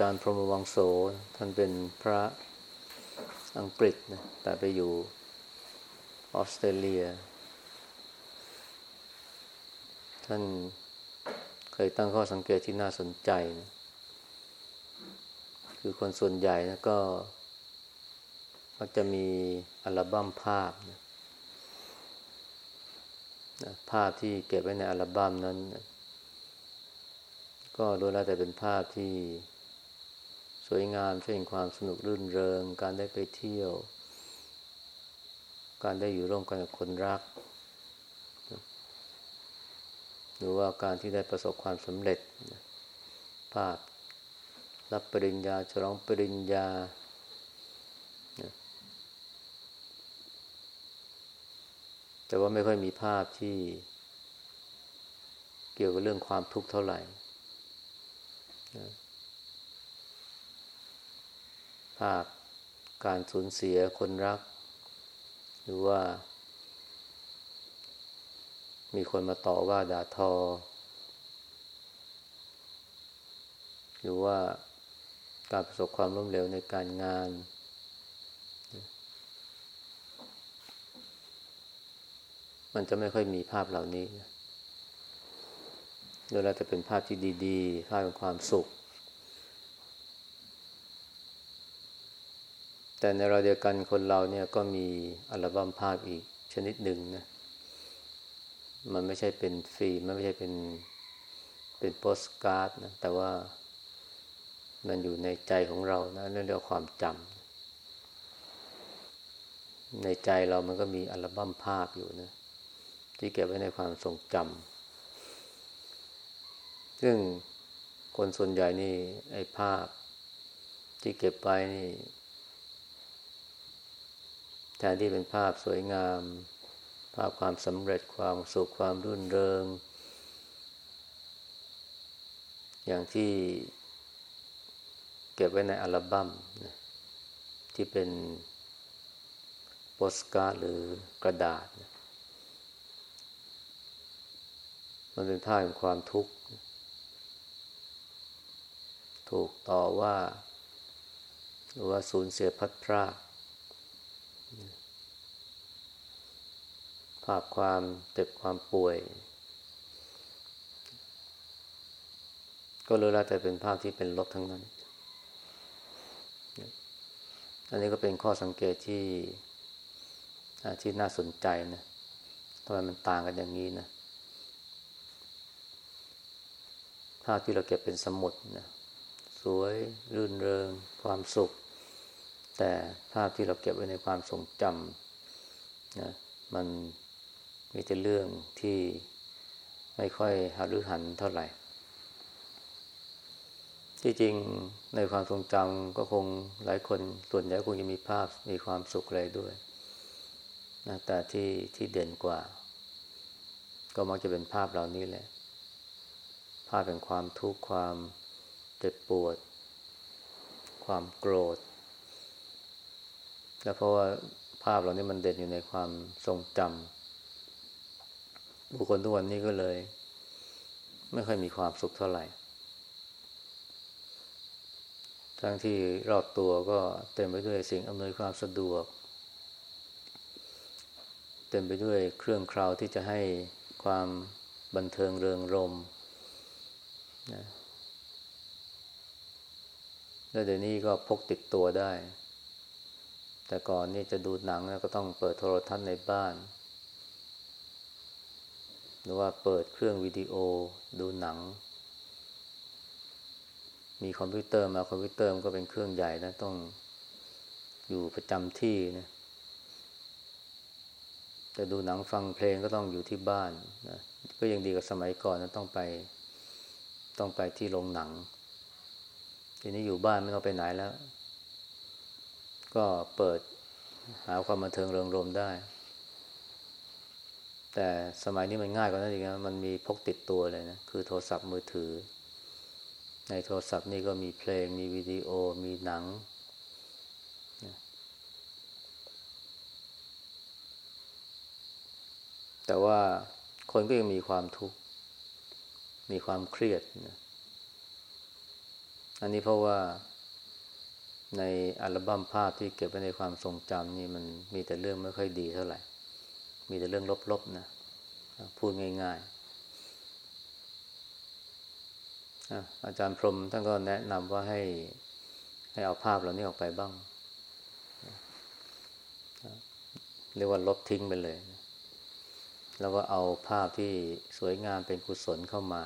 จารย์พรหมวังโสท่านเป็นพระอังกฤษนะแต่ไปอยู่ออสเตรเลีย ท่านเคยตั้งข้อสังเกตที่น่าสนใจนะคือคนส่วนใหญ่นะก็มักจะมีอัลบั้มภาพนะภาพที่เก็บไว้ในอัลบั้มนั้น ก็รู้แล้วแต่เป็นภาพที่ สวยงามเช่นความสนุกรื่นเริง การได้ไปเที่ยว การได้อยู่ร่วมกันกับคนรัก หรือว่าการที่ได้ประสบความสำเร็จ ภาพรับปริญญาฉลองปริญญา แต่ว่าไม่ค่อยมีภาพที่เกี่ยวกับเรื่องความทุกข์เท่าไหร่ ภาพการสูญเสียคนรัก หรือว่า มีคนมาต่อว่าด่าทอ หรือว่าการประสบความล้มเหลวในการงาน มันจะไม่ค่อยมีภาพเหล่านี้โดยเราจะเป็นภาพที่ดี ๆ ภาพของความสุข แต่ในเราเดียวกันคนเราเนี่ยก็มีอัลบั้มภาพอีกชนิดหนึ่งนะ มันไม่ใช่เป็นฟิล์มไม่ใช่เป็นเป็นโปสการ์ดนะ แต่ว่ามันอยู่ในใจของเรานะเรื่องเรียกความจำในใจเรามันก็มีอัลบั้มภาพอยู่นะ ที่เก็บไว้ในความทรงจำซึ่งคนส่วนใหญ่นี่ไอ้ภาพที่เก็บไว้นี่ แทนที่เป็นภาพสวยงาม ภาพความสำเร็จความสุขความรื่นเริง อย่างที่เก็บไว้ในอัลบั้มที่เป็นโปสการ์ดหรือกระดาษ มันเป็นภาพของความทุกข์ ถูกต่อว่า หรือว่าสูญเสียพัดพราก ภาพความเจ็บความป่วย ก็รู้แล้วแต่เป็นภาพที่เป็นลบทั้งนั้น อันนี้ก็เป็นข้อสังเกตที่ที่น่าสนใจนะทำไมมันต่างกันอย่างนี้นะภาพที่เราเก็บเป็นสมุดนะสวยรื่นเริง ความสุข แต่ภาพที่เราเก็บไว้ในความทรงจำนะมัน มีแต่เรื่องที่ไม่ค่อยหารือหันเท่าไหร่ ที่จริงในความทรงจำก็คงหลายคนส่วนใหญ่คงจะมีภาพมีความสุขอะไรด้วยนะแต่ที่ที่เด่นกว่า ก็มักจะเป็นภาพเหล่านี้แหละ ภาพเป็นความทุกข์ความเจ็บปวด ความโกรธ และเพราะว่าภาพเหล่านี้มันเด่นอยู่ในความทรงจำ บุคคลทุกวันนี้ก็เลย ไม่ค่อยมีความสุขเท่าไหร่ ทั้งที่รอบตัวก็เต็มไปด้วยสิ่งอำนวยความสะดวก เต็มไปด้วยเครื่องคราวที่จะให้ความบันเทิงเริงรมนะแล้วเดี๋ยวนี้ก็พกติดตัวได้ แต่ก่อนนี่จะดูหนังก็ต้องเปิดโทรทัศน์ในบ้าน หรือว่าเปิดเครื่องวิดีโอดูหนัง มีคอมพิวเตอร์มาคอมพิวเตอร์มันก็เป็นเครื่องใหญ่นะต้องอยู่ประจำที่นะจะดูหนังฟังเพลงก็ต้องอยู่ที่บ้านนะก็ยังดีกว่าสมัยก่อนนะต้องไป ต้องไปที่โรงหนัง ทีนี้อยู่บ้านไม่ต้องไปไหนแล้ว ก็เปิดหาความบันเทิงเริงรมได้ แต่สมัยนี้มันง่ายกว่านั้นอีกนะมันมีพกติดตัวเลยนะ คือโทรศัพท์มือถือ ในโทรศัพท์นี่ก็มีเพลง มีวิดีโอ มีหนัง แต่ว่าคนก็ยังมีความทุกข์ มีความเครียดนะอันนี้เพราะว่าในอัลบั้มภาพที่เก็บไว้ในความทรงจำนี่มันมีแต่เรื่องไม่ค่อยดีเท่าไหร่ มีแต่เรื่องลบๆนะ พูดง่ายๆ อาจารย์พรมท่านก็แนะนำว่าให้ให้เอาภาพเหล่านี้ออกไปบ้าง เรียกว่าลบทิ้งไปเลย แล้วก็เอาภาพที่สวยงามเป็นกุศลเข้ามา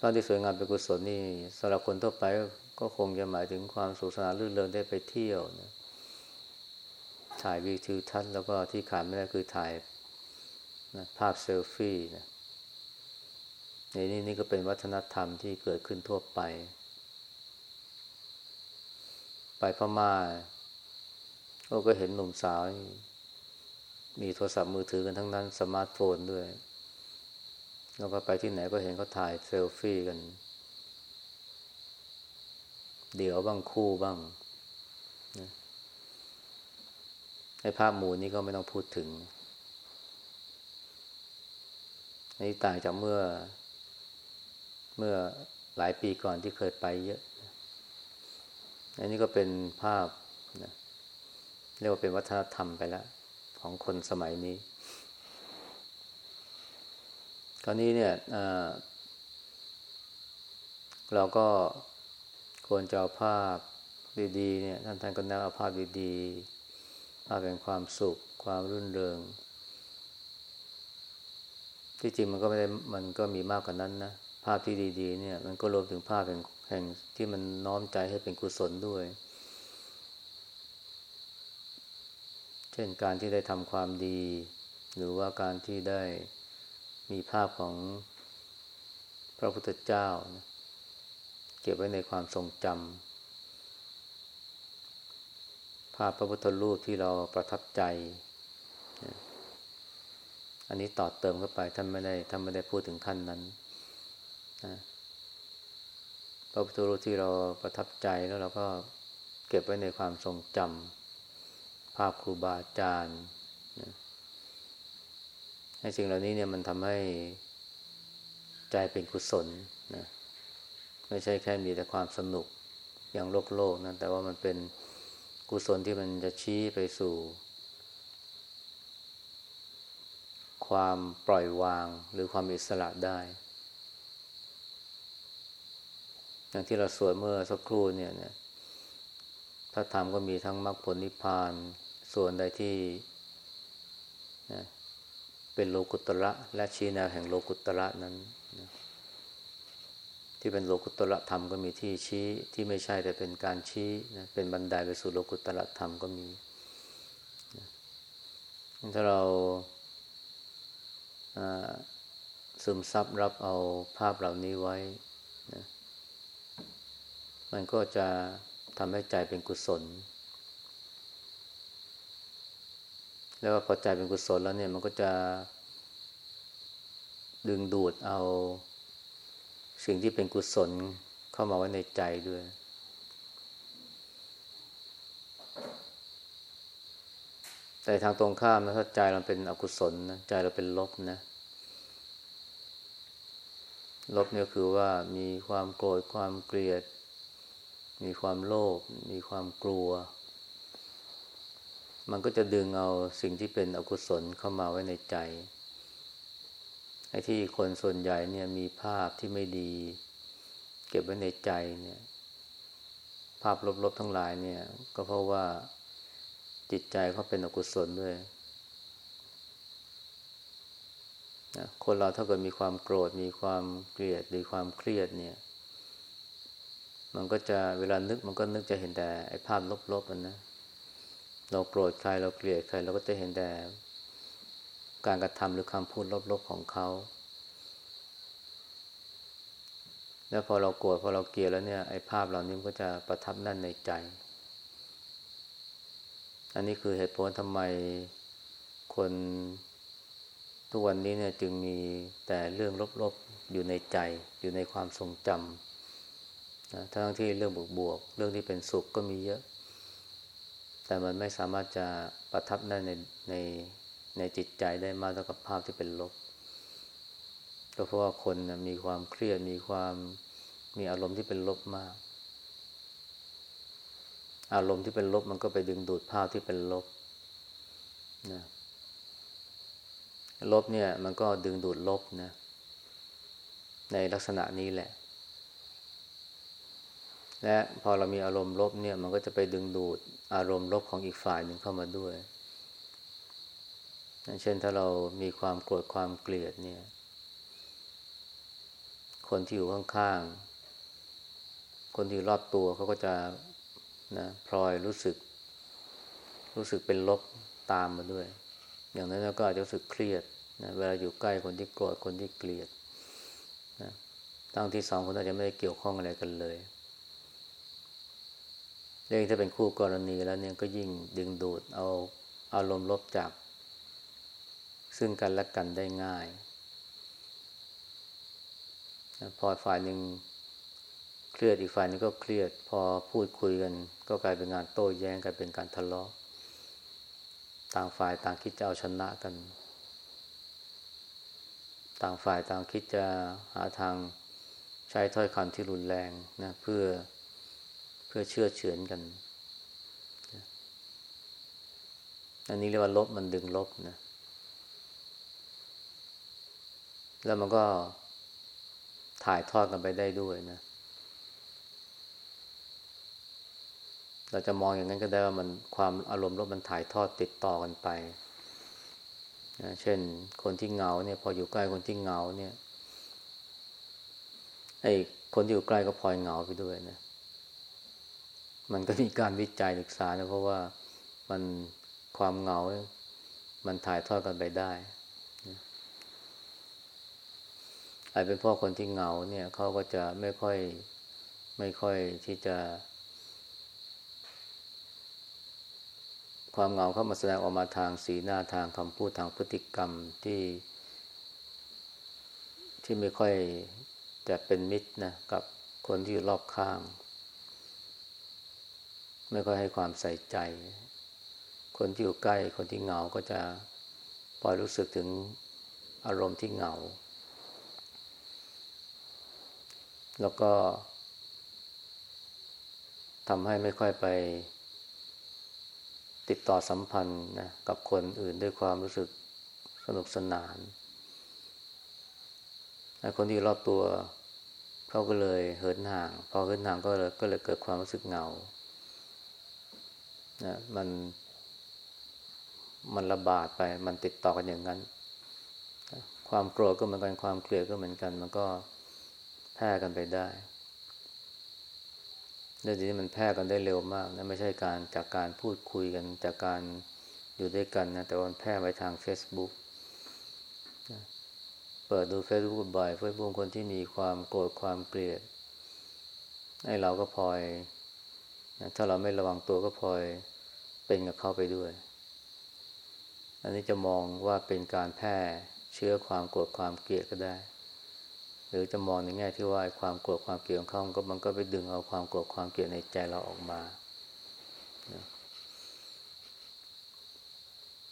ภาพที่สวยงามเป็นกุศลนี่สำหรับคนทั่วไปก็คงจะหมายถึงความสุขสนานรื่นเริงได้ไปเที่ยวนะ ถ่ายวิวทิวทัศน์แล้วก็ที่ขาดไม่ได้คือถ่ายนะภาพเซลฟี่นะในนี้นี่ก็เป็นวัฒนธรรมที่เกิดขึ้นทั่วไป ไปพม่าก็เห็นหนุ่มสาว มีโทรศัพท์มือถือกันทั้งนั้น สมาร์ทโฟนด้วย แล้วก็ไปที่ไหนก็เห็นเขาถ่ายเซลฟี่กัน เดี๋ยวบ้างคู่บ้าง ในภาพหมู่นี้ก็ไม่ต้องพูดถึงอันนี้ต่างจากเมื่อ เมื่อหลายปีก่อนที่เคยไปเยอะ อันนี้ก็เป็นภาพนะเรียกว่าเป็นวัฒนธรรมไปแล้วของคนสมัยนี้ คราวนี้เนี่ยเราก็ควรจะเอาภาพดีๆเนี่ยท่านท่านก็แนะเอาภาพดีๆ ภาพแห่งความสุข ความรื่นเริง ที่จริงมันก็ไม่ได้มันก็มีมากกว่านั้นนะ ภาพที่ดี ๆ เนี่ย มันก็รวมถึงภาพแห่งแห่งที่มันน้อมใจให้เป็นกุศลด้วย เช่นการที่ได้ทำความดี หรือว่าการที่ได้มีภาพของพระพุทธเจ้า เก็บไว้ในความทรงจำ ภาพพระพุทธรูปที่เราประทับใจ อันนี้ต่อเติมเข้าไปท่านไม่ได้ท่านไม่ได้พูดถึงขั้นนั้นนะพระพุทธรูปที่เราประทับใจแล้วเราก็เก็บไว้ในความทรงจำภาพครูบาอาจารย์นะไอ้สิ่งเหล่านี้เนี่ยมันทำให้ใจเป็นกุศลนะไม่ใช่แค่มีแต่ความสนุกอย่างโลกโลกนะแต่ว่ามันเป็น กุศลที่มันจะชี้ไปสู่ ความปล่อยวางหรือความอิสระได้ อย่างที่เราสวดเมื่อสักครู่เนี่ยเนี่ยพระธรรมก็มีทั้งมรรคผลนิพพาน ส่วนใดที่นะเป็นโลกุตระและชี้แนวแห่งโลกุตระนั้น ที่เป็นโลกุตระธรรมก็มีที่ชี้ที่ไม่ใช่แต่เป็นการชี้นะเป็นบันไดไปสู่โลกุตระธรรมก็มีถ้าเราซึมซับรับเอาภาพเหล่านี้ไว้นะมันก็จะทำให้ใจเป็นกุศล แล้วพอใจเป็นกุศลแล้วเนี่ยมันก็จะดึงดูดเอา สิ่งที่เป็นกุศลเข้ามาไว้ในใจด้วย แต่ทางตรงข้ามนะถ้าใจเราเป็นอกุศลนะใจเราเป็นลบนะ ลบเนี่ยคือว่ามีความโกรธความเกลียด มีความโลภมีความกลัว มันก็จะดึงเอาสิ่งที่เป็นอกุศลเข้ามาไว้ในใจ ไอ้ที่คนส่วนใหญ่เนี่ยมีภาพที่ไม่ดี เก็บไว้ในใจเนี่ย ภาพลบๆทั้งหลายเนี่ย ก็เพราะว่าจิตใจเขาเป็นอกุศลด้วยนะคนเราถ้าเกิดมีความโกรธมีความเกลียดหรือความเครียดเนี่ย มันก็จะเวลานึกมันก็นึกจะเห็นแต่ไอ้ภาพลบๆมันนะเราโกรธใครเราเกลียดใครเราก็จะเห็นแต่ การกระทำหรือคำพูดลบๆของเขา แล้วพอเราโกรธพอเราเกลียดแล้วเนี่ยไอ้ภาพเหล่านี้มันก็จะประทับนั่นในใจ อันนี้คือเหตุผลทำไมคนทุกวันนี้เนี่ยจึงมีแต่เรื่องลบๆอยู่ในใจ อยู่ในความทรงจำนะทั้งที่เรื่องบวกๆเรื่องที่เป็นสุขก็มีเยอะ แต่มันไม่สามารถจะประทับได้ในใน ในจิตใจได้มากเท่ากับภาพที่เป็นลบก็เพราะว่าคนนะมีความเครียดมีความมีอารมณ์ที่เป็นลบมาก อารมณ์ที่เป็นลบมันก็ไปดึงดูดภาพที่เป็นลบนะลบเนี่ยมันก็ดึงดูดลบนะ ในลักษณะนี้แหละ และพอเรามีอารมณ์ลบเนี่ย มันก็จะไปดึงดูดอารมณ์ลบของอีกฝ่ายหนึ่งเข้ามาด้วย เช่นถ้าเรามีความโกรธความเกลียดเนี่ย คนที่อยู่ข้างๆ คนที่รอบตัวเขาก็จะนะพลอยรู้สึก รู้สึกเป็นลบตามมาด้วย อย่างนั้นก็อาจจะรู้สึกเครียดนะเวลาอยู่ใกล้คนที่โกรธคนที่เกลียดนะทั้งที่สองคนอาจจะไม่ได้เกี่ยวข้องอะไรกันเลยเรื่องถ้าเป็นคู่กรณีแล้วเนี่ยก็ยิ่งดึงดูดเอาอารมณ์ลบจาก ซึ่งกันและกันได้ง่าย พอฝ่ายหนึ่งเครียดอีกฝ่ายนึงก็เครียด พอพูดคุยกัน ก็กลายเป็นงานโต้แย้งกลายเป็นการทะเลาะต่างฝ่ายต่างคิดจะเอาชนะกัน ต่างฝ่ายต่างคิดจะหาทางใช้ถ้อยคำที่รุนแรงนะเพื่อเพื่อเชื่อเฉือนกัน อันนี้เรียกว่าลบมันดึงลบนะ แล้วมันก็ถ่ายทอดกันไปได้ด้วยนะ เราจะมองอย่างนั้นก็ได้ว่ามันความอารมณ์ลบมันถ่ายทอดติดต่อกันไปนะเช่น คนที่เหงาเนี่ย พออยู่ใกล้คนที่เหงาเนี่ยไอ้คนที่อยู่ใกล้ก็พลอยเหงาไปด้วยนะ มันก็มีการวิจัยศึกษานะเพราะว่ามันความเหงา มันถ่ายทอดกันไปได้ อาจเป็นพราะคนที่เหงาเนี่ยเขาก็จะไม่ค่อยไม่ค่อยที่จะ ความเหงาเข้ามาแสดงออกมาทางสีหน้าทางคำพูดทางพฤติกรรมที่ ที่ไม่ค่อยจะเป็นมิตรนะกับคนที่อยู่รอบข้าง ไม่ค่อยให้ความใส่ใจ คนที่อยู่ใกล้คนที่เหงาก็จะพอยรู้สึกถึงอารมณ์ที่เหงา แล้วก็ทำให้ไม่ค่อยไป ติดต่อสัมพันธ์นะกับคนอื่นด้วยความรู้สึกสนุกสนานคนที่รอบตัวเขาก็เลยเหินห่าง พอเหินห่างก็เลยก็เลยเกิดความรู้สึกเหงานะมันมันระบาดไป มันติดต่อกันอย่างนั้น ความโกรธก็เหมือนกัน ความเกลียดก็เหมือนกัน มันก็ แพร่กันไปได้เรื่องนี้มันแพร่กันได้เร็วมากนะไม่ใช่การจากการพูดคุยกันจากการอยู่ด้วยกันนะแต่วันแพร่ไปทาง Facebook เปิดดู Facebook บ่อยเฟซบุ๊กคนที่มีความโกรธความเกลียดให้เราก็พลอยนะถ้าเราไม่ระวังตัวก็พลอยเป็นกับเขาไปด้วย อันนี้จะมองว่าเป็นการแพร่เชื้อความโกรธความเกลียดก็ได้ รือจะมองในแง่ที่ว่าความโกรธความเกลียดของเขาก็มันก็ไปดึงเอาความโกรธความเกลียดในใจเราออกมา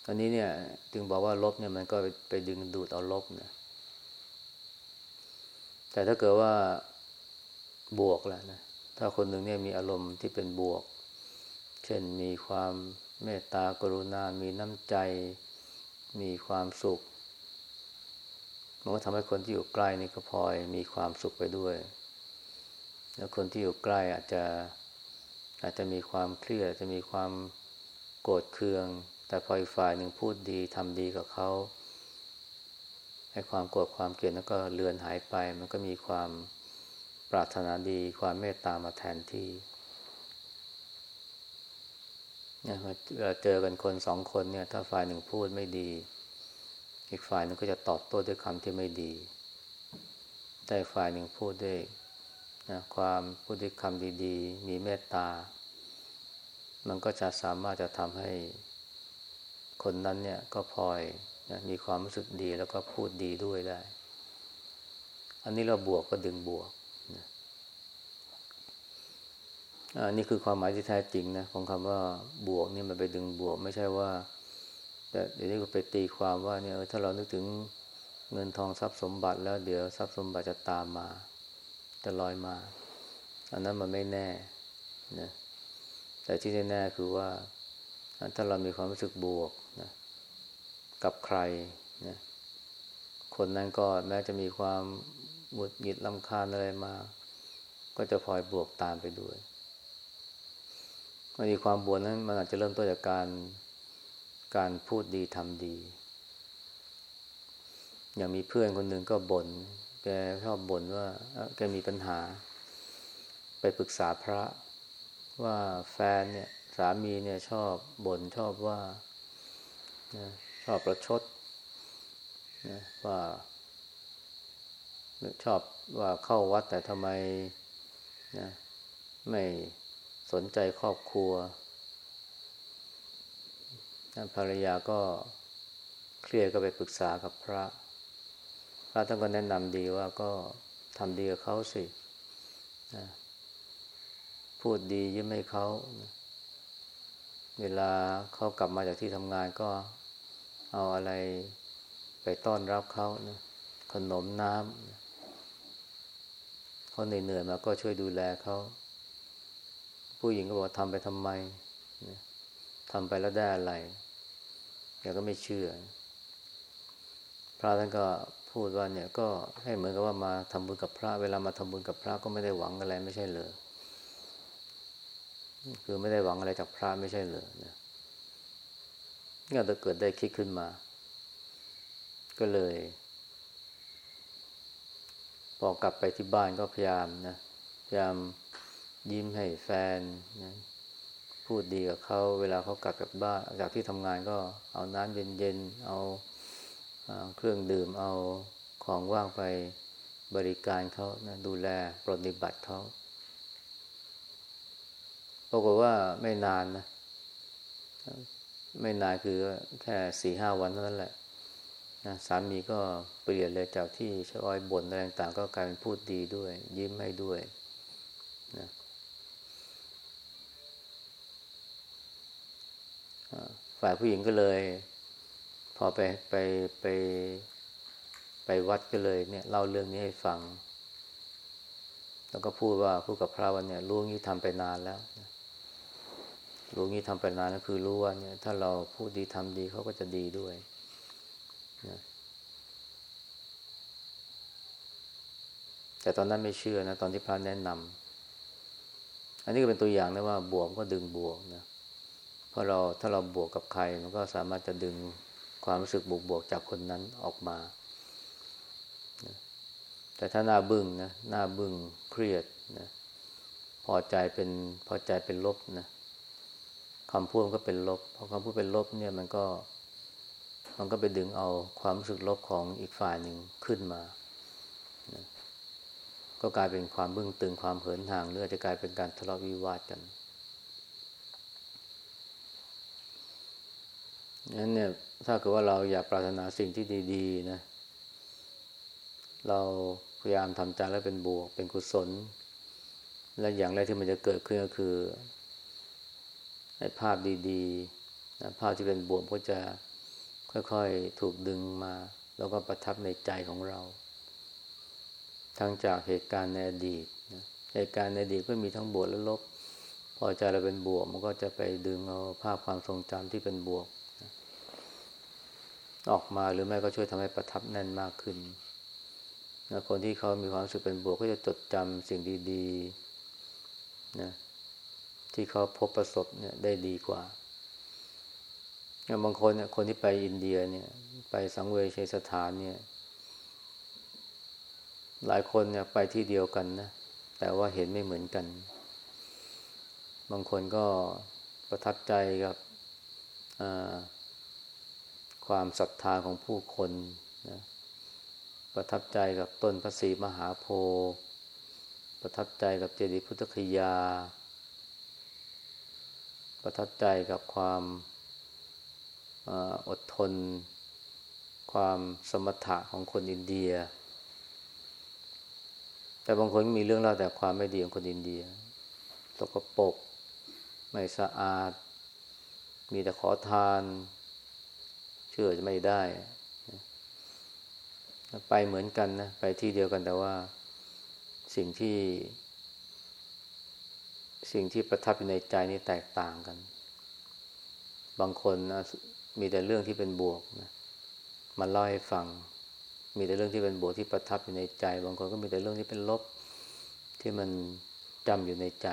อันนี้เนี่ยจึงบอกว่าลบเนี่ยมันก็ไปดึงดูดเอาลบนะแต่ถ้าเกิดว่าบวกแล้วนะถ้าคนหนึ่งเนี่ยมีอารมณ์ที่เป็นบวก เช่นมีความเมตตากรุณา มีน้ำใจ มีความสุข มันก็ทำให้คนที่อยู่ใกล้นี่ก็พลอยมีความสุขไปด้วย แล้วคนที่อยู่ใกล้อาจจะอาจจะมีความเครียดจะมีความโกรธเคือง แต่พออีกฝ่ายหนึ่งพูดดีทำดีกับเขาให้ความโกรธความเกลียดนั้นก็เลือนหายไป มันก็มีความปรารถนาดี ความเมตตามาแทนที่เนี่ยเวลาเจอกันคนสองคนเนี่ย ถ้าฝ่ายหนึ่งพูดไม่ดี อีกฝ่ายนึงก็จะตอบโต้ด้วยคำที่ไม่ดี แต่ฝ่ายหนึ่งพูดด้วยนะความพูดด้วยคำดีๆ มีเมตตา มันก็จะสามารถจะทำให้คนนั้นเนี่ยก็พลอยนะมีความรู้สึกดีแล้วก็พูดดีด้วยได้ อันนี้เราบวกก็ดึงบวกนะอันนี้คือความหมายที่แท้จริงนะของคำว่าบวกนี่มันไปดึงบวก ไม่ใช่ว่า แต่เดี๋ยวนี้ก็ไปตีความว่าเนี่ยถ้าเรานึกถึงเงินทองทรัพย์สมบัติแล้วเดี๋ยวทรัพย์สมบัติจะตามมา จะลอยมา อันนั้นมันไม่แน่นะแต่ที่แน่ๆคือว่า ถ้าเรามีความรู้สึกบวกนะกับใครนะคนนั้นก็แม้จะมีความหงุดหงิดลำคาญอะไรมา ก็จะพลอยบวกตามไปด้วยบางทีความบวกนั้นมันอาจจะเริ่มต้นจากการ การพูดดีทำดี อย่างมีเพื่อนคนหนึ่งก็บน่นแกชอบบ่นว่าแกมีปัญหา ไปปรึกษาพระว่าแฟนเนี่ยสามีเนี่ยชอบบ่นชอบว่าชอบประชดนะว่าชอบว่าเข้าวัดแต่ทำไมนะไม่สนใจครอบครัว ภรรยาก็เครียดก็ไปปรึกษากับพระ พระท่านก็แนะนำดีว่าก็ทำดีกับเขาสินะพูดดียิ้มให้เขาเวลาเขากลับมาจากที่ทำงานก็เอาอะไรไปต้อนรับเขานะขนมน้ำเขาเหนื่อยๆมาก็ช่วยดูแลเขาผู้หญิงก็บอกทำไปทำไมทำไปแล้วได้อะไร แกก็ไม่เชื่อ พระท่านก็พูดว่าเนี่ยก็ให้เหมือนกับว่ามาทำบุญกับพระ เวลามาทำบุญกับพระก็ไม่ได้หวังอะไรไม่ใช่เลยคือไม่ได้หวังอะไรจากพระไม่ใช่เลยนะนี่จะเกิดได้คิดขึ้นมา ก็เลยพอกลับไปที่บ้านก็พยายามนะพยายามยิ้มให้แฟนนะ พูดดีกับเขาเวลาเขากลับจากบ้านจากที่ทำงานก็เอาน้ำเย็นๆเอาเครื่องดื่มเอาของว่างไปบริการเขานะดูแลปฏิบัติเขาปรากฏว่าไม่นานนะไม่นานคือแค่สี่ห้าวันเท่านั้นแหละนะสามีก็เปลี่ยนเลยจากที่ชอยบ่นอะไรต่างก็กลายเป็นพูดดีด้วย ยิ้มให้ด้วยนะ ฝ่ายผู้หญิงก็เลย พอไปไปไปไปวัดก็เลยเนี่ยเล่าเรื่องนี้ให้ฟัง แล้วก็พูดว่าพูดกับพระวันเนี่ยรู้งี้ทำไปนานแล้วรู้งี้ทำไปนานก็คือรู้ว่าเนี่ยถ้าเราพูดดีทำดีเขาก็จะดีด้วยนะแต่ตอนนั้นไม่เชื่อนะ ตอนที่พระแนะนำอันนี้ก็เป็นตัวอย่างนะว่าบวกก็ดึงบวกนะ เพราะเราถ้าเราบวกกับใคร มันก็สามารถจะดึงความรู้สึกบวกบวกจากคนนั้นออกมาแต่ถ้าหน้าบึ้งนะหน้าบึ้งเครียดนะพอใจเป็นพอใจเป็นลบนะคำพูดก็เป็นลบพอคำพูดเป็นลบเนี่ยมันก็มันก็ไปดึงเอาความรู้สึกลบของอีกฝ่ายหนึ่งขึ้นมานะก็กลายเป็นความบึ้งตึงความเหินห่างเรืออาจจะกลายเป็นการทะเลาะวิวาทกัน นั้นเนี่ยถ้าเกิดว่าเราอยากปรารถนาสิ่งที่ดีๆนะ เราพยายามทำใจแล้วเป็นบวก เป็นกุศล และอย่างแรกที่มันจะเกิดขึ้นก็คือให้ภาพดีๆนะภาพที่เป็นบวกก็จะค่อยๆถูกดึงมา แล้วก็ประทับในใจของเรา ทั้งจากเหตุการณ์ในอดีตนะเหตุการณ์ในอดีตก็มีทั้งบวกและลบ พอใจเราเป็นบวกมันก็จะไปดึงเอาภาพความทรงจำที่เป็นบวก ออกมาหรือไม่ก็ช่วยทำให้ประทับแน่นมากขึ้นนะคนที่เขามีความรู้สึกเป็นบวกก็จะจดจำสิ่งดีๆนะที่เขาพบประสบเนี่ยได้ดีกว่าบางคนเนี่ยคนที่ไปอินเดียเนี่ย ไปสังเวชสถานเนี่ย หลายคนเนี่ยไปที่เดียวกันนะแต่ว่าเห็นไม่เหมือนกัน บางคนก็ประทับใจกับ ความศรัทธาของผู้คนนะประทับใจกับต้นพระศรีมหาโพธิ์ประทับใจกับเจดีย์พุทธคยา ประทับใจกับความอดทน ความสมถะของคนอินเดีย แต่บางคนมีเรื่องเล่าแต่ความไม่ดีของคนอินเดียตกปรกไม่สะอาด มีแต่ขอทาน เชื่อจะไม่ได้ ไปเหมือนกันนะ ไปที่เดียวกันแต่ว่าสิ่งที่ สิ่งที่ประทับอยู่ในใจนี่แตกต่างกัน บางคนนะมีแต่เรื่องที่เป็นบวกนะมาเล่าให้ฟัง มีแต่เรื่องที่เป็นบวกที่ประทับอยู่ในใจ บางคนก็มีแต่เรื่องที่เป็นลบที่มันจำอยู่ในใจ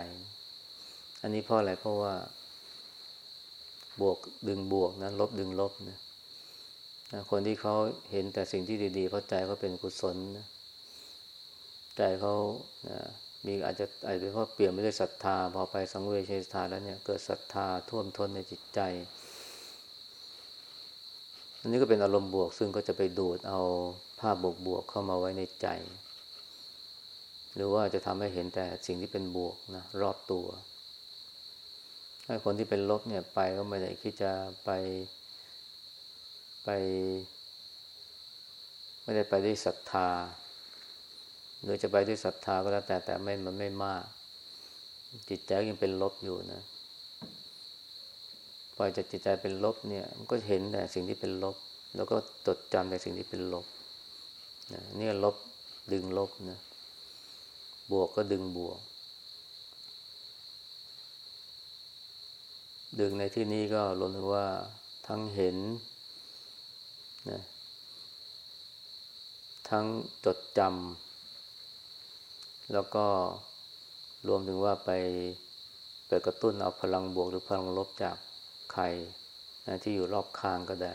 อันนี้เพราะอะไรเพราะว่า บวกดึงบวกนะลบดึงลบนะ คนที่เขาเห็นแต่สิ่งที่ดีๆเพราะใจเขาเป็นกุศลนะใจเขานะมีอาจจะอาจจะเพราะเปลี่ยนไม่ได้ศรัทธา พอไปสังเวชศรัทธาแล้วเนี่ย เกิดศรัทธาท่วมท้นในจิตใจ อันนี้ก็เป็นอารมณ์บวก ซึ่งก็จะไปดูดเอาภาพบวกบวกเข้ามาไว้ในใจ หรือว่าจะทำให้เห็นแต่สิ่งที่เป็นบวกนะรอบตัวให้คนที่เป็นลบเนี่ยไปก็ไม่ได้คิดจะไป ไป ไม่ได้ไปด้วยศรัทธา หรือจะไปด้วยศรัทธาก็แล้วแต่แต่ไม่มันไม่มาก จิตใจยังเป็นลบอยู่นะพอจะจิตใจเป็นลบเนี่ย มันก็เห็นแต่สิ่งที่เป็นลบ แล้วก็จดจำแต่สิ่งที่เป็นลบนะนี่ลบดึงลบนะบวกก็ดึงบวก ดึงในที่นี้ก็รวมถึงว่าทั้งเห็น นะทั้งจดจำแล้วก็รวมถึงว่าไปไปกระตุ้นเอาพลังบวกหรือพลังลบจากใครนะที่อยู่รอบข้างก็ได้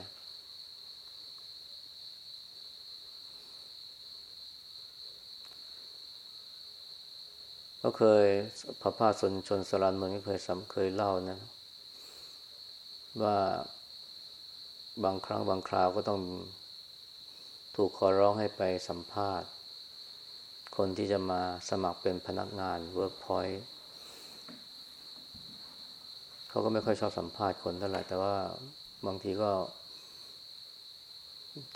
ก็เคยพระพาสนชนสรานมันก็เคยสำเคยเล่านะ ว่า บางครั้งบางคราวก็ต้องถูกขอร้องให้ไปสัมภาษณ์ คนที่จะมาสมัครเป็นพนักงาน Workpoint เขาก็ไม่ค่อยชอบสัมภาษณ์คนเท่าไหร่แต่ว่าบางทีก็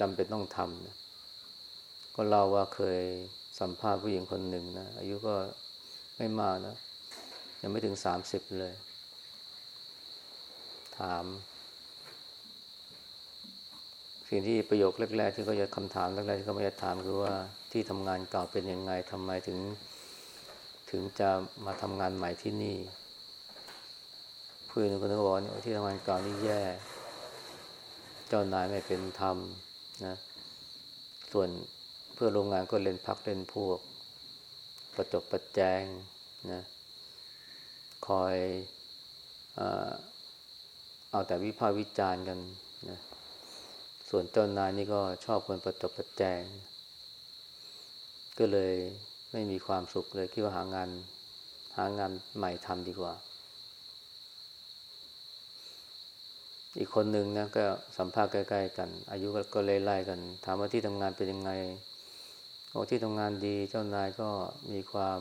จำเป็นต้องทำนะก็เล่าว่าเคยสัมภาษณ์ผู้หญิงคนหนึ่งนะ อายุก็ไม่มากนะ ยังไม่ถึงสามสิบเลย ถาม สิ่งที่ประโยคแรกๆที่เขาจะคำถามแรกๆที่เขาจะถามคือว่าที่ทำงานเก่าเป็นยังไงทำไมถึง ถึงจะมาทำงานใหม่ที่นี่เพื่อนคนนึงก็บอกว่าที่ทำงานเก่านี่แย่ เจ้านายไม่เป็นธรรมนะ ส่วนเพื่อโรงงานก็เล่นพักเล่นพวก ประจบประแจงนะคอยเอาแต่วิพากษ์วิจารณ์กันนะ ส่วนเจ้านายนี่ก็ชอบคนประจบประแจง ก็เลยไม่มีความสุขเลยคิดว่าหางาน หางานใหม่ทำดีกว่า อีกคนหนึ่งนะก็สัมภาษณ์ใกล้ ๆ กัน อายุก็เลยไล่กัน ถามว่าที่ทำงานเป็นยังไงโอ้ที่ทำงานดีเจ้านายก็มีความ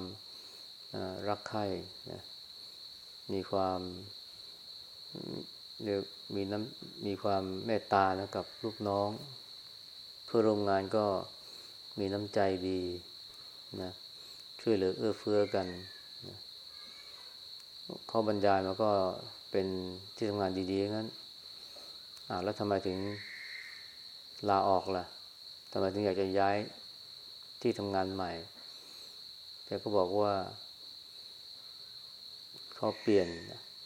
รักใคร่นะมีความ เรียกมีน้ำมีความเมตตานะกับลูกน้อง เพื่อโรงงานก็มีน้ำใจดีนะช่วยเหลือเอื้อเฟื้อกันนะเขาบรรยายมาก็เป็นที่ทำงานดีๆงั้นอ่าแล้วทำไมถึงลาออกล่ะทำไมถึงอยากจะย้ายที่ทำงานใหม่แกก็บอกว่า เขาเปลี่ยน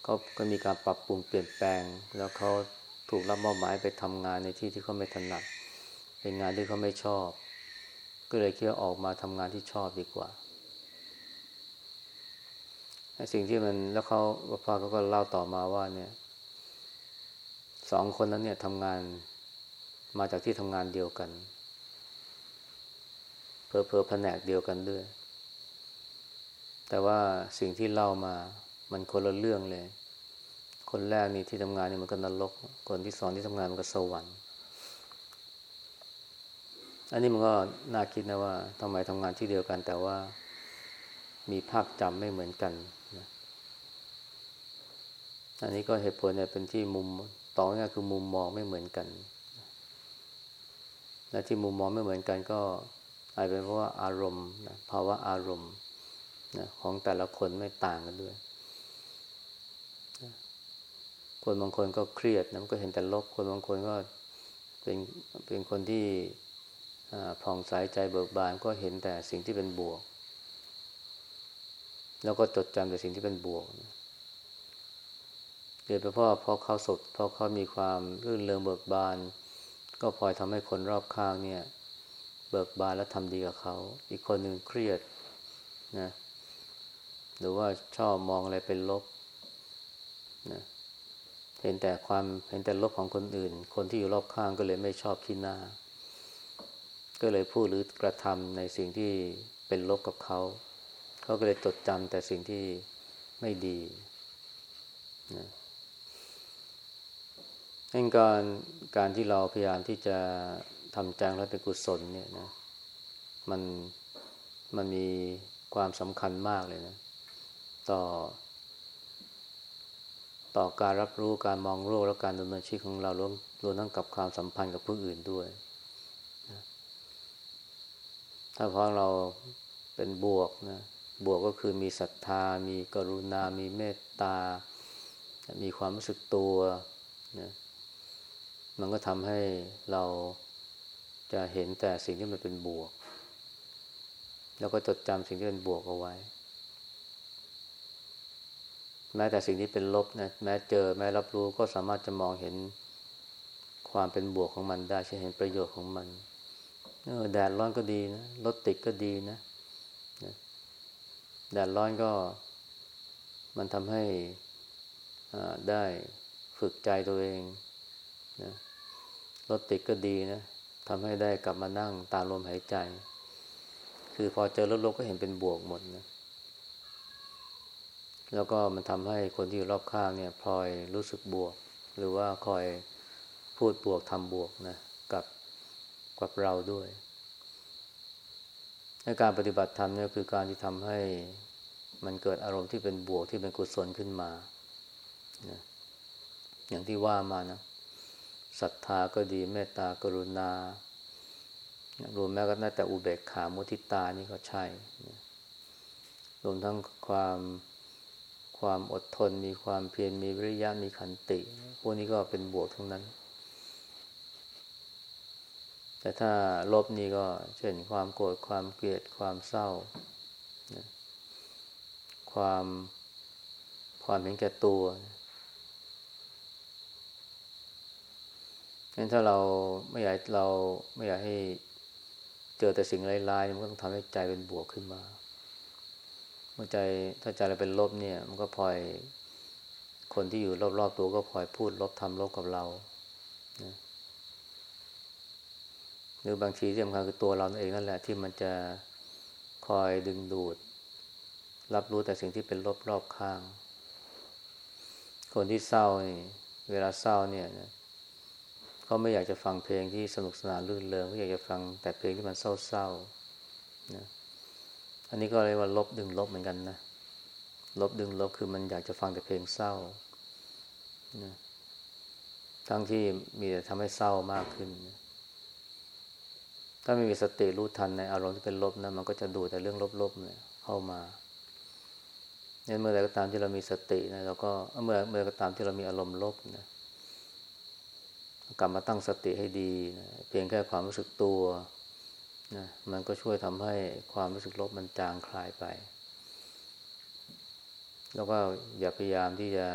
เขาก็มีการปรับปรุงเปลี่ยนแปลง แล้วเขาถูกรับมอบหมายไปทำงานในที่ที่เขาไม่ถนัด เป็นงานที่เขาไม่ชอบ ก็เลยคิดว่าออกมาทำงานที่ชอบดีกว่าสิ่งที่มันแล้วเขาพ่อเขาก็เล่าต่อมาว่าเนี่ยสองคนนั้นเนี่ยทำงานมาจากที่ทำงานเดียวกันเพอเพอแผนกเดียวกันด้วย แต่ว่าสิ่งที่เล่ามา มันคนละเรื่องเลย คนแรกนี่ที่ทำงานนี่มันก็นรก คนที่สอนที่ทำงานมันก็สวรรค์ อันนี้มันก็น่าคิดนะว่าทำไมทำงานที่เดียวกัน แต่ว่ามีภาพจำไม่เหมือนกันนะอันนี้ก็เหตุผลเนี่ยเป็นที่มุมต่อง่ายคือมุมมองไม่เหมือนกัน และที่มุมมองไม่เหมือนกันก็อาจเป็นเพราะว่าอารมณ์ภาวะอารมณ์นะของแต่ละคนไม่ต่างกันด้วย คนบางคนก็เครียดนะมันก็เห็นแต่ลบ คนบางคนก็เป็นเป็นคนที่ผ่องใสใจเบิกบานก็เห็นแต่สิ่งที่เป็นบวก แล้วก็จดจำแต่สิ่งที่เป็นบวกเดี๋ยวไปพ่อเพราะเขาสดเพราะเขามีความรื่นเริงเบิกบาน ก็พลอยทำให้คนรอบข้างเนี่ย เบิกบานและทำดีกับเขา อีกคนหนึ่งเครียดนะหรือว่าชอบมองอะไรเป็นลบ นะเห็นแต่ความเห็นแต่ลบของคนอื่น คนที่อยู่รอบข้างก็เลยไม่ชอบขี้หน้า ก็เลยพูดหรือกระทำในสิ่งที่เป็นลบกับเขา เขาก็เลยจดจำแต่สิ่งที่ไม่ดีนะดังการการที่เราพยายามที่จะทำใจและเป็นกุศลเนี่ยนะมันมันมีความสำคัญมากเลยนะ ต่อ ต่อการรับรู้การมองโลกและการดำเนินชีวิตของเรารวมรวมทั้งกับความสัมพันธ์กับผู้อื่นด้วย ถ้าพอเราเป็นบวกนะบวกก็คือมีศรัทธา มีกรุณา มีเมตตา มีความรู้สึกตัวนะมันก็ทำให้เราจะเห็นแต่สิ่งที่มันเป็นบวก แล้วก็จดจำสิ่งที่เป็นบวกเอาไว้ แม้แต่สิ่งที่เป็นลบนะแม้เจอ แม้รับรู้ก็สามารถจะมองเห็นความเป็นบวกของมันได้ใช่เห็นประโยชน์ของมันแดดร้อนก็ดีนะรถติดก็ดีนะแดดร้อนก็มันทำให้ได้ฝึกใจตัวเองนะรถติดก็ดีนะทำให้ได้กลับมานั่งตามลมหายใจ คือพอเจอรถลบก็เห็นเป็นบวกหมดนะ แล้วก็มันทำให้คนที่อยู่รอบข้างเนี่ยพลอยรู้สึกบวก หรือว่าคอยพูดบวกทำบวกนะกับกับเราด้วยในการปฏิบัติธรรมเนี่ยคือการที่ทำให้มันเกิดอารมณ์ที่เป็นบวกที่เป็นกุศลขึ้นมานะอย่างที่ว่ามานะศรัทธาก็ดีเมตตากรุณารวมแม้ก็น่าแต่อุเบกขามุทิตานี่ก็ใช่รวมทั้งความ ความอดทน มีความเพียรมีวิริยะมีขันติ พวกนี้ก็เป็นบวกทั้งนั้น แต่ถ้าลบนี่ก็เช่นความโกรธความเกลียดความเศร้า ความความเห็นแก่ตัวงั้นถ้าเราไม่อยากเราไม่อยากให้เจอแต่สิ่งร้ายๆมันก็ต้องทำให้ใจเป็นบวกขึ้นมา อใจถ้าใจเราเป็นลบเนี่ย มันก็พลอยคนที่อยู่รอบๆตัวก็พลอยพูดลบทำลบกับเรานะหรือบางทีที่สำคัญคือตัวเราเองนั่นแหละ ที่มันจะคอยดึงดูด รับรู้แต่สิ่งที่เป็นลบรอบข้าง คนที่เศร้านี่เวลาเศร้าเนี่ยเขาไม่อยากจะฟังเพลงที่สนุกสนานรื่นเริงเขาอยากจะฟังแต่เพลงที่มันเศร้าๆนะ อันนี้ก็เรียกว่าลบดึงลบเหมือนกันนะ ลบดึงลบคือมันอยากจะฟังแต่เพลงเศร้านะทั้งที่มีแต่ทำให้เศร้ามากขึ้น ถ้าไม่มีสติรู้ทันในอารมณ์ที่เป็นลบนะมันก็จะดูแต่เรื่องลบๆเนี่ยเข้ามาเนี่ยเมื่อใดก็ตามที่เรามีสตินะเราก็เมื่อเมื่อก็ตามที่เรามีอารมณ์ลบนะกลับมาตั้งสติให้ดีนะเพียงแค่ความรู้สึกตัว นะมันก็ช่วยทำให้ความรู้สึกลบมันจางคลายไป แล้วก็อย่าพยายามที่จะ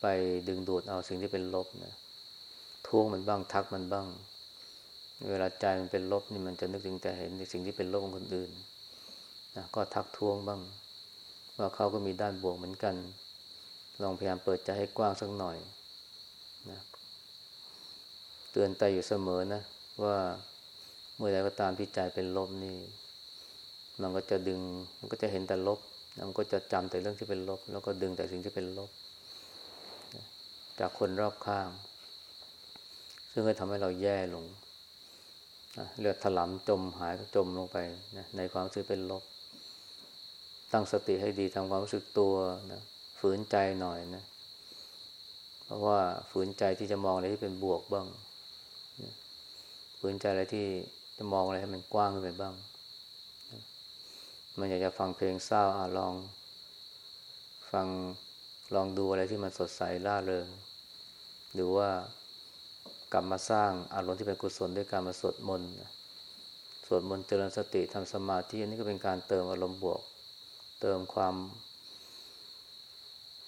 ไปดึงดูดเอาสิ่งที่เป็นลบนะท้วงมันบ้างทักมันบ้าง เวลาใจมันเป็นลบนี่มันจะนึกถึงแต่เห็นในสิ่งที่เป็นลบของคนอื่นนะก็ทักท้วงบ้าง ว่าเขาก็มีด้านบวกเหมือนกัน ลองพยายามเปิดใจให้กว้างสักหน่อยนะเตือนใจอยู่เสมอนะว่า เมื่อใดก็ตามที่ใจเป็นลบนี่ มันก็จะดึง มันก็จะเห็นแต่ลบ มันก็จะจำแต่เรื่องที่เป็นลบ แล้วก็ดึงแต่สิ่งที่เป็นลบ จากคนรอบข้าง ซึ่งก็ทำให้เราแย่ลงเลือดถลำจมหายจมลงไปนะในความรู้สึกเป็นลบ ตั้งสติให้ดีทำความรู้สึกตัวนะฝืนใจหน่อยนะ เพราะว่าฝืนใจที่จะมองอะไรที่เป็นบวกบ้าง ฝืนใจอะไรที่ จะมองอะไรให้มันกว้างขึ้นไปบ้าง มันอยากจะฟังเพลงเศร้าอ่าลอง ฟังลองดูอะไรที่มันสดใสล่าเริง หรือว่ากลับมาสร้างอารมณ์ที่เป็นกุศลด้วยการมาสวดมนต์สวดมนต์เจริญสติทำสมาธิอันนี้ก็เป็นการเติมอารมณ์บวก เติมความ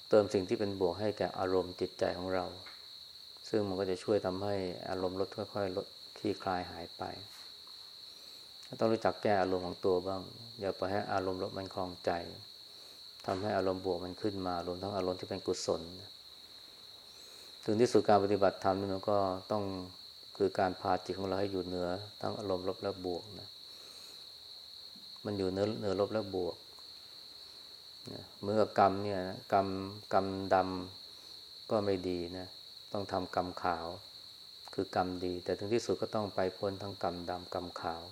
เติมสิ่งที่เป็นบวกให้แก่อารมณ์จิตใจของเรา ซึ่งมันก็จะช่วยทำให้อารมณ์ลดค่อยๆลดคลี่คลายหายไป ต้องรู้จักแก้อารมณ์ของตัวบ้าง อย่าปล่อยให้อารมณ์ลบมันคลองใจทำให้อารมณ์บวกมันขึ้นมารวมทั้งอารมณ์ที่เป็นกุศล ถึงที่สุดการปฏิบัติธรรมนี่มันก็ต้องคือการพาจิตของเราให้อยู่เหนือ ทั้งอารมณ์ลบและบวกนะ มันอยู่เหนือเหนือลบและบวกเมื่อกรรมเนี่ยกรรมกรรมดำก็ไม่ดีนะ ต้องทำกรรมขาว คือกรรมดี แต่ถึงที่สุดก็ต้องไปพ้นทั้งกรรมดำกรรมขาว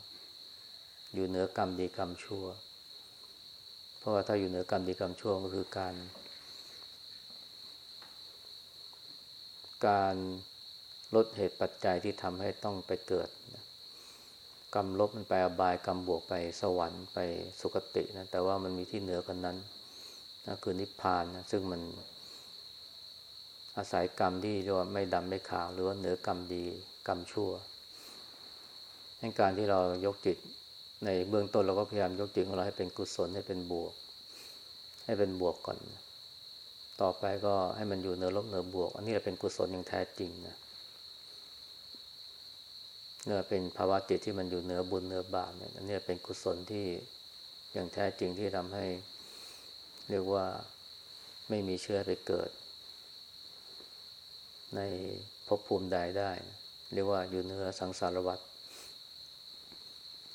อยู่เหนือกรรมดีกรรมชั่ว เพราะว่าถ้าอยู่เหนือกรรมดีกรรมชั่วก็คือการ การลดเหตุปัจจัยที่ทำให้ต้องไปเกิดนะกรรมลบมันไปอบายกรรมบวกไปสวรรค์ไปสุคตินะแต่ว่ามันมีที่เหนือกันนั้นนะคือนิพพานนะซึ่งมันอาศัยกรรมที่เรียกว่าไม่ดำไม่ขาว หรือว่าเหนือกรรมดีกรรมชั่วในการที่เรายกจิต ในเบื้องต้นเราก็พยายามยกจิตของเราให้เป็นกุศลให้เป็นบวก ให้เป็นบวกก่อน ต่อไปก็ให้มันอยู่เหนือลบเหนือบวก อันนี้เป็นกุศลอย่างแท้จริงนะเนี่ยเป็นภาวะจิตที่มันอยู่เหนือบุญเหนือบาปเนี่ยอันนี้เป็นกุศลที่อย่างแท้จริงที่ทำให้ เรียกว่าไม่มีเชื้อไปเกิด ในภพภูมิใดได้ เรียกว่าอยู่เหนือสังสารวัฏ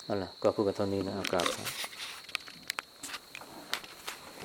นั่นแหละก็พูดกันเท่านี้นะอากาศ